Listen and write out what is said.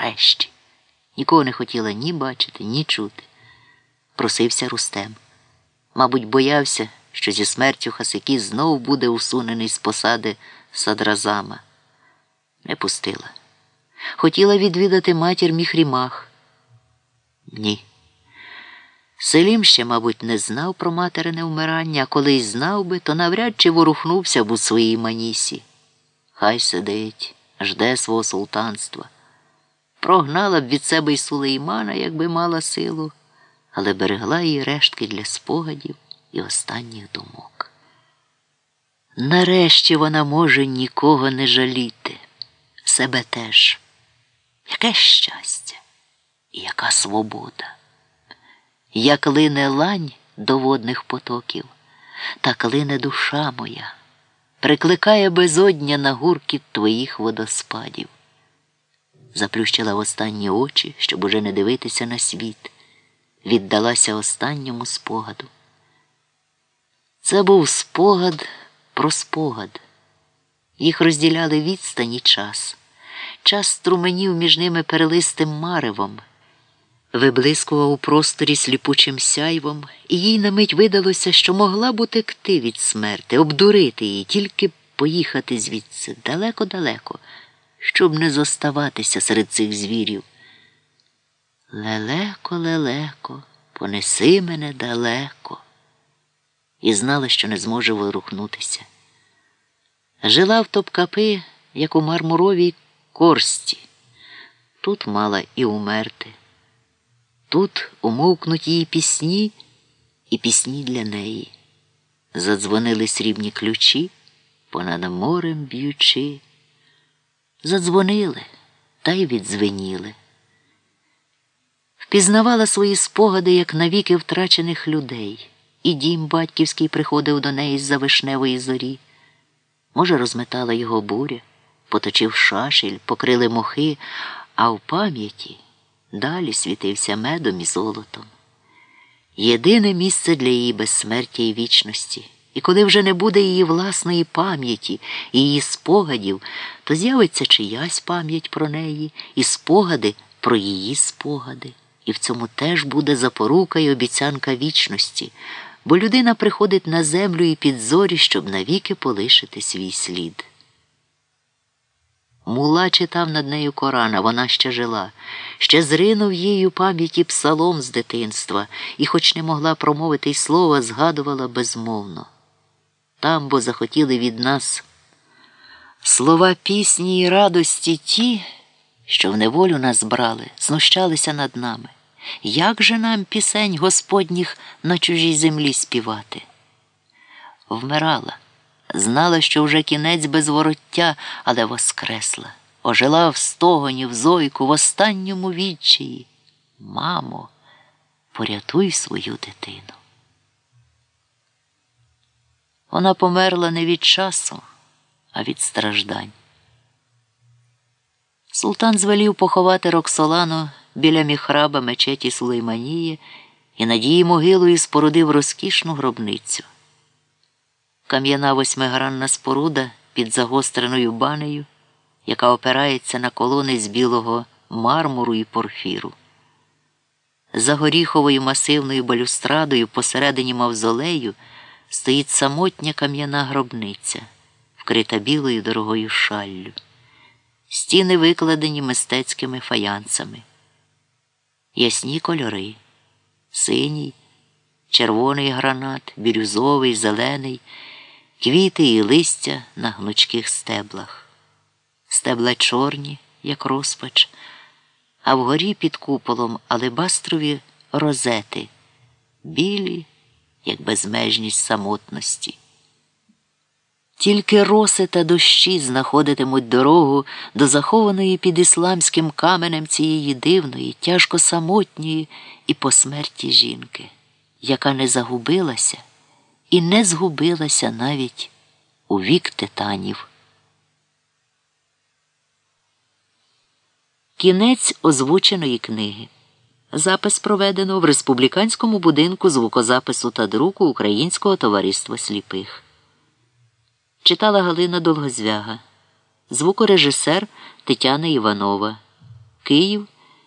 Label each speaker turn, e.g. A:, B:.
A: Нарешті. Нікого не хотіла ні бачити, ні чути. Просився Рустем. Мабуть, боявся, що зі смертю Хасики знов буде усунений з посади садразама. Не пустила. Хотіла відвідати матір Міхрімах. Ні. Селім ще, мабуть, не знав про материне вмирання, а коли й знав би, то навряд чи ворухнувся б у своїй манісі. Хай сидить, жде свого султанства. Прогнала б від себе й сулеймана, якби мала силу, але берегла її рештки для спогадів і останніх думок. Нарешті вона може нікого не жаліти, себе теж. Яке щастя і яка свобода! Як лине лань до водних потоків, так лине душа моя, прикликає безодня на гуркіт твоїх водоспадів. Заплющила останні очі, щоб уже не дивитися на світ, віддалася останньому спогаду. Це був спогад про спогад. Їх розділяли відстань і час. Час струменів між ними перелистим маревом виблискував у просторі сліпучим сяйвом, і їй на мить видалося, що могла б утекти від смерти, обдурити її, тільки поїхати звідси далеко-далеко, щоб не зоставатися серед цих звірів. Лелеко, лелеко, понеси мене далеко, і знала, що не зможе ворухнутися. Жила в топкапи, як у мармуровій корсті. Тут мала і умерти. Тут умовкнуть її пісні і пісні для неї. Задзвонили срібні ключі, понад морем б'ючи. Задзвонили та й відзвеніли. Впізнавала свої спогади, як навіки втрачених людей, і дім батьківський приходив до неї з-за вишневої зорі. Може, розметала його буря, поточив шашель, покрили мохи, а в пам'яті. Далі світився медом і золотом. Єдине місце для її безсмертя і вічності. І коли вже не буде її власної пам'яті її спогадів, то з'явиться чиясь пам'ять про неї і спогади про її спогади. І в цьому теж буде запорука і обіцянка вічності, бо людина приходить на землю і під зорі, щоб навіки полишити свій слід. Мула читав над нею Корана, вона ще жила, ще зринув їй пам'яті псалом з дитинства і, хоч не могла промовити й слова, згадувала безмовно. Там бо захотіли від нас слова пісні і радості ті, що в неволю нас брали, знущалися над нами. Як же нам пісень Господніх на чужій землі співати? Вмирала. Знала, що вже кінець без вороття, але воскресла, ожила в стогоні, в зойку, в останньому відчаї. Мамо, порятуй свою дитину. Вона померла не від часу, а від страждань. Султан звелів поховати Роксолану біля міхраба мечеті Сулейманії і над її могилою спорудив розкішну гробницю кам'яна восьмигранна споруда під загостреною банею, яка опирається на колони з білого мармуру і порфіру. За горіховою масивною балюстрадою посередині мавзолею стоїть самотня кам'яна гробниця, вкрита білою дорогою шаллю. Стіни викладені мистецькими фаянсами, ясні кольори, синій, червоний гранат, бірюзовий, зелений. Квіти і листя на гнучких стеблах, стебла чорні, як розпач, а вгорі під куполом алебастрові розети, білі, як безмежність самотності. Тільки роси та дощі знаходитимуть дорогу до захованої під ісламським каменем цієї дивної, тяжко самотньої і посмерті жінки, яка не загубилася і не згубилася навіть у вік титанів. Кінець озвученої книги. Запис проведено в республіканському будинку звукозапису та друку Українського товариства сліпих. Читала Галина Долгозвяга, звукорежисер Тетяна Іванова. Київ